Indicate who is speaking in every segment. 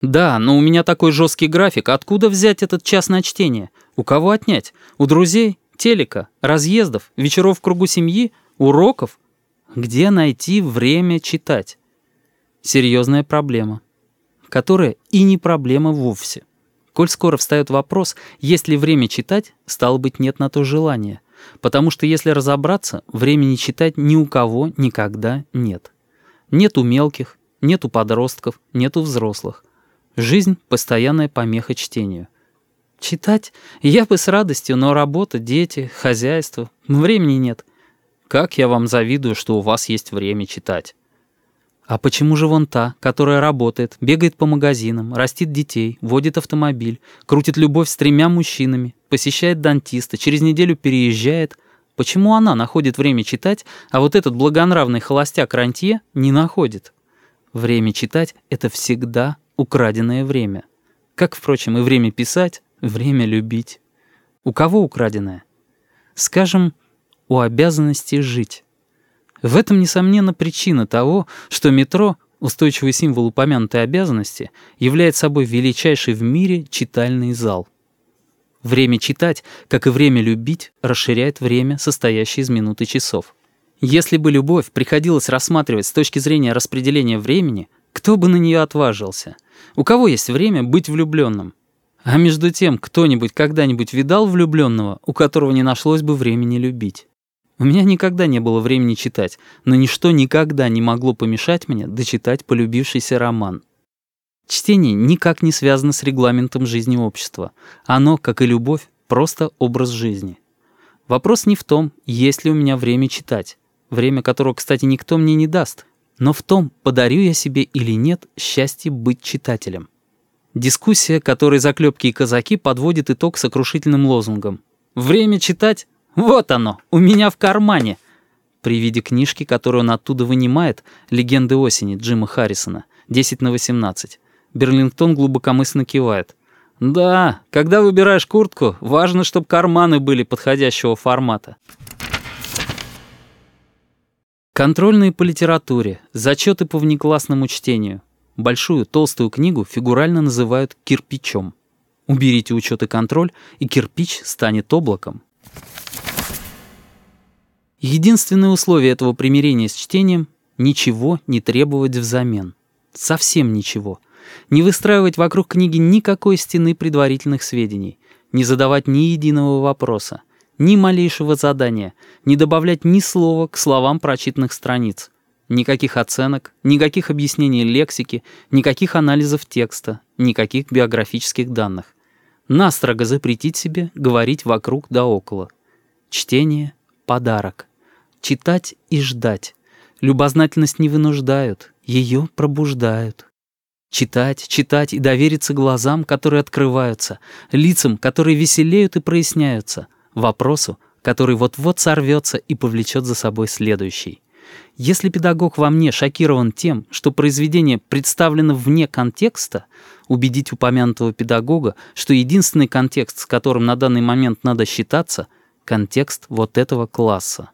Speaker 1: Да, но у меня такой жесткий график. Откуда взять этот час на чтение? У кого отнять? У друзей? Телека? Разъездов? Вечеров в кругу семьи? Уроков? Где найти время читать? Серьезная проблема, которая и не проблема вовсе. Коль скоро встает вопрос, есть ли время читать, стало быть, нет на то желания. Потому что, если разобраться, времени читать ни у кого никогда нет. Нет у мелких, нет у подростков, нет у взрослых. Жизнь — постоянная помеха чтению. Читать? Я бы с радостью, но работа, дети, хозяйство. Времени нет. Как я вам завидую, что у вас есть время читать. А почему же вон та, которая работает, бегает по магазинам, растит детей, водит автомобиль, крутит любовь с тремя мужчинами, посещает дантиста, через неделю переезжает? Почему она находит время читать, а вот этот благонравный холостяк Рантье не находит? Время читать — это всегда украденное время. Как, впрочем, и время писать, время любить. У кого украденное? Скажем, у обязанности жить. В этом, несомненно, причина того, что метро, устойчивый символ упомянутой обязанности, является собой величайший в мире читальный зал. Время читать, как и время любить, расширяет время, состоящее из минут и часов. Если бы любовь приходилось рассматривать с точки зрения распределения времени, кто бы на нее отважился? У кого есть время быть влюбленным? А между тем, кто-нибудь когда-нибудь видал влюбленного, у которого не нашлось бы времени любить? У меня никогда не было времени читать, но ничто никогда не могло помешать мне дочитать полюбившийся роман. Чтение никак не связано с регламентом жизни общества. Оно, как и любовь, просто образ жизни. Вопрос не в том, есть ли у меня время читать, время которого, кстати, никто мне не даст, но в том, подарю я себе или нет счастье быть читателем. Дискуссия, которой заклепки и казаки подводит итог сокрушительным лозунгом. «Время читать? Вот оно, у меня в кармане!» При виде книжки, которую он оттуда вынимает, «Легенды осени» Джима Харрисона, 10 на 18, Берлингтон глубокомысленно кивает. «Да, когда выбираешь куртку, важно, чтобы карманы были подходящего формата». Контрольные по литературе, зачеты по внеклассному чтению. Большую толстую книгу фигурально называют кирпичом. Уберите учет и контроль, и кирпич станет облаком. Единственное условие этого примирения с чтением — ничего не требовать взамен. Совсем ничего. Не выстраивать вокруг книги никакой стены предварительных сведений, не задавать ни единого вопроса ни малейшего задания, не добавлять ни слова к словам прочитанных страниц. Никаких оценок, никаких объяснений лексики, никаких анализов текста, никаких биографических данных. Настрого запретить себе говорить вокруг да около. Чтение — подарок. Читать и ждать. Любознательность не вынуждают, ее пробуждают. Читать, читать и довериться глазам, которые открываются, лицам, которые веселеют и проясняются — вопросу, который вот-вот сорвется и повлечет за собой следующий. Если педагог во мне шокирован тем, что произведение представлено вне контекста, убедить упомянутого педагога, что единственный контекст, с которым на данный момент надо считаться, контекст вот этого класса.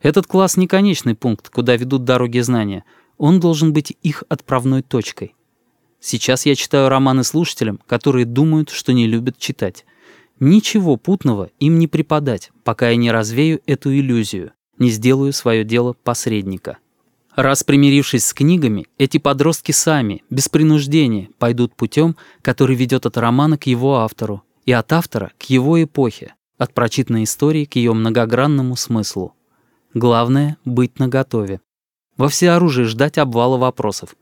Speaker 1: Этот класс не конечный пункт, куда ведут дороги знания. Он должен быть их отправной точкой. Сейчас я читаю романы слушателям, которые думают, что не любят читать. Ничего путного им не преподать, пока я не развею эту иллюзию, не сделаю свое дело посредника. Раз примирившись с книгами, эти подростки сами, без принуждения, пойдут путем, который ведет от романа к его автору, и от автора к его эпохе, от прочитанной истории к ее многогранному смыслу. Главное — быть наготове. Во всеоружии ждать обвала вопросов.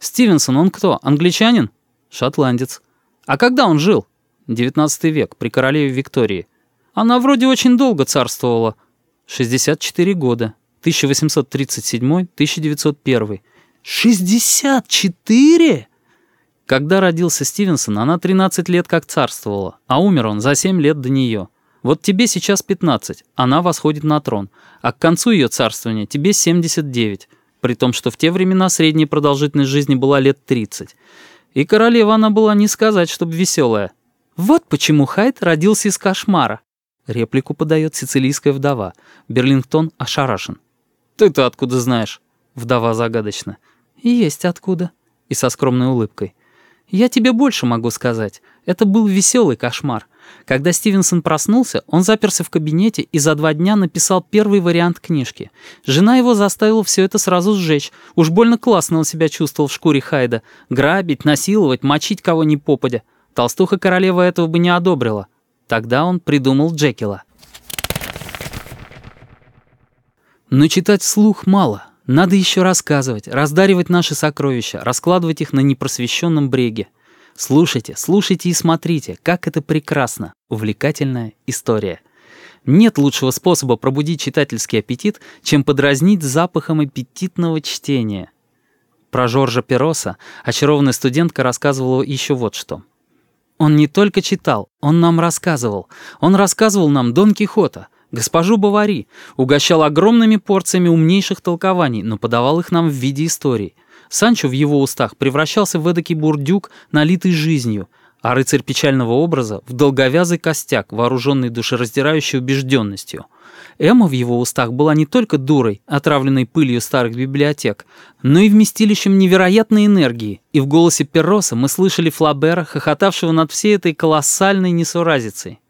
Speaker 1: «Стивенсон, он кто, англичанин?» «Шотландец». «А когда он жил?» XIX век, при королеве Виктории. Она вроде очень долго царствовала. 64 года. 1837-1901. 64? Когда родился Стивенсон, она 13 лет как царствовала, а умер он за 7 лет до нее. Вот тебе сейчас 15, она восходит на трон, а к концу ее царствования тебе 79, при том, что в те времена средняя продолжительность жизни была лет 30. И королева она была не сказать, чтобы веселая. Вот почему Хайд родился из кошмара. Реплику подает сицилийская вдова. Берлингтон ошарашен. «Ты-то откуда знаешь?» Вдова загадочно. «Есть откуда». И со скромной улыбкой. Я тебе больше могу сказать. Это был веселый кошмар. Когда Стивенсон проснулся, он заперся в кабинете и за два дня написал первый вариант книжки. Жена его заставила все это сразу сжечь. Уж больно классно он себя чувствовал в шкуре Хайда. Грабить, насиловать, мочить кого ни попадя. Толстуха-королева этого бы не одобрила. Тогда он придумал Джекила. Но читать вслух мало. Надо еще рассказывать, раздаривать наши сокровища, раскладывать их на непросвещенном бреге. Слушайте, слушайте и смотрите, как это прекрасно, увлекательная история. Нет лучшего способа пробудить читательский аппетит, чем подразнить запахом аппетитного чтения. Про Жоржа Пероса очарованная студентка рассказывала еще вот что. Он не только читал, он нам рассказывал. Он рассказывал нам Дон Кихота — Госпожу Бавари угощал огромными порциями умнейших толкований, но подавал их нам в виде историй. Санчо в его устах превращался в эдакий бурдюк, налитый жизнью, а рыцарь печального образа — в долговязый костяк, вооруженный душераздирающей убежденностью. Эмма в его устах была не только дурой, отравленной пылью старых библиотек, но и вместилищем невероятной энергии, и в голосе Перроса мы слышали Флабера, хохотавшего над всей этой колоссальной несуразицей.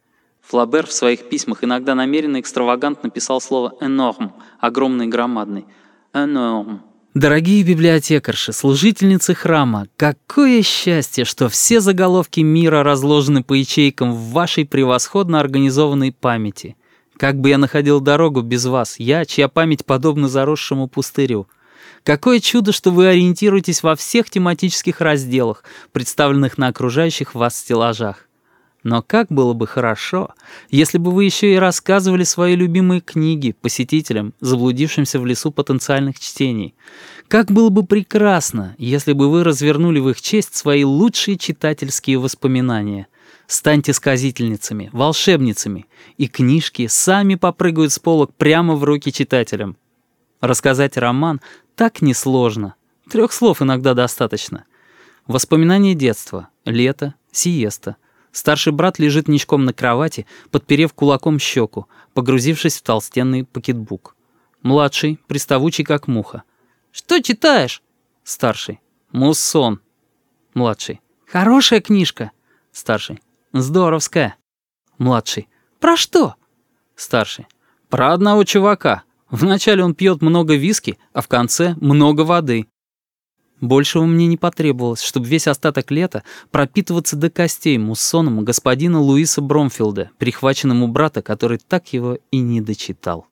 Speaker 1: Флабер в своих письмах иногда намеренно экстравагантно писал слово «энорм» — огромный громадный. «Энорм». Дорогие библиотекарши, служительницы храма, какое счастье, что все заголовки мира разложены по ячейкам в вашей превосходно организованной памяти. Как бы я находил дорогу без вас, я, чья память подобна заросшему пустырю. Какое чудо, что вы ориентируетесь во всех тематических разделах, представленных на окружающих вас стеллажах. Но как было бы хорошо, если бы вы еще и рассказывали свои любимые книги посетителям, заблудившимся в лесу потенциальных чтений. Как было бы прекрасно, если бы вы развернули в их честь свои лучшие читательские воспоминания. Станьте сказительницами, волшебницами, и книжки сами попрыгают с полок прямо в руки читателям. Рассказать роман так несложно. Трех слов иногда достаточно. Воспоминания детства, лето, сиеста — Старший брат лежит ничком на кровати, подперев кулаком щеку, погрузившись в толстенный пакетбук. Младший, приставучий как муха. «Что читаешь?» Старший. «Муссон». Младший. «Хорошая книжка». Старший. «Здоровская». Младший. «Про что?» Старший. «Про одного чувака. Вначале он пьет много виски, а в конце много воды. Большего мне не потребовалось, чтобы весь остаток лета пропитываться до костей муссоном господина Луиса Бромфилда, прихваченным у брата, который так его и не дочитал.